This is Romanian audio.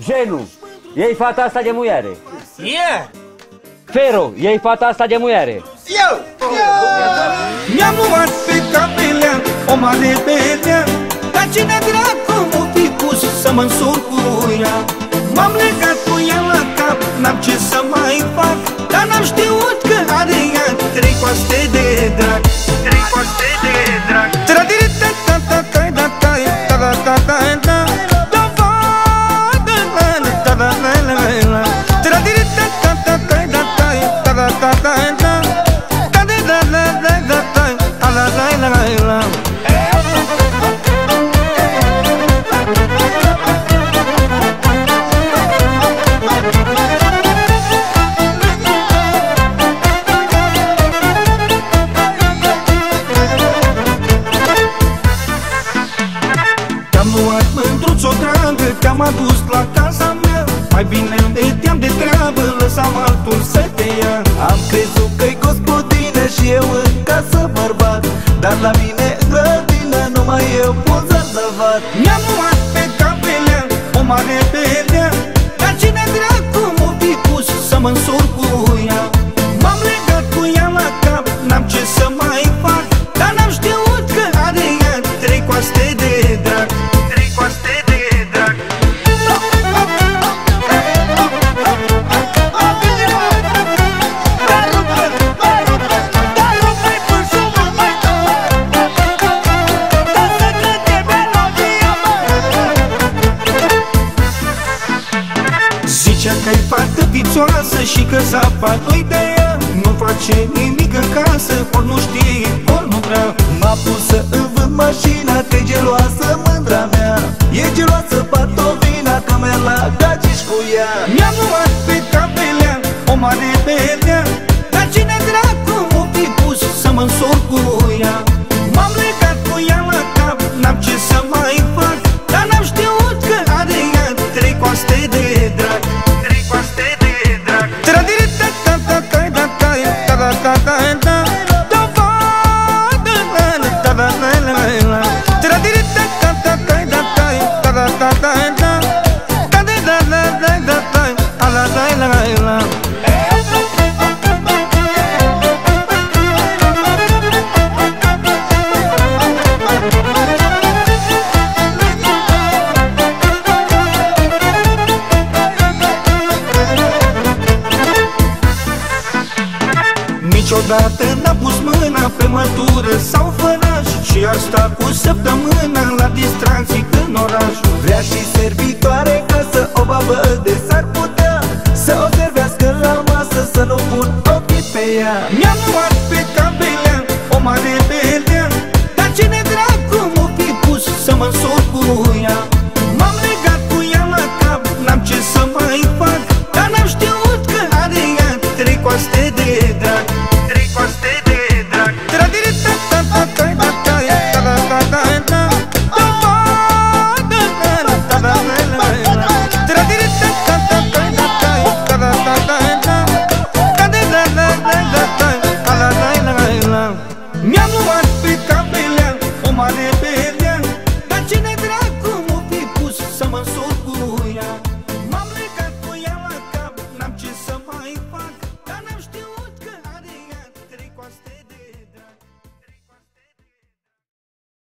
Genu, iei fata asta de muiare. Yeah! Fero, iei fata asta de muiare. Eu! Mi-am luat pe capelea o mare belea Dar cine dracu m-o fi pus să mă însur cu ea M-am legat cu ea la cap, n-am ce să mai fac Dar n-am știut că are ea trei coaste de drag Trei coaste de dragă Te-am adus la casa mea Mai bine te-am de treabă Lăsam altul să te ia. Am crezut că-i gospodină și eu în casă bărbat Dar la mine în grădină numai eu pot zarzavat pițoasă și că zapa nu-i de ea Nu face nimic în casă, ori nu știe, ori nu vrea. M-a pus să îmi vând mașina Că e geloasă mândra mea. E geloasă patovina Că merg la gagici cu ea. Mi-am luat pe capelea o mare Niciodată n-a pus mâna pe mătură sau fănaș Și asta cu săptămâna la distracții în oraș. Vrea și servitoare ca să o babă de s-ar putea Să o servească la masă, să nu pun ochii pe ea. Mi-am luat pe cabelea, o mare belea Dar cine dracu m-o fi pus să mă însor cu ea? M-am legat n-am ce să mai fac Dar n-am știut că are ea trei coaste de drag.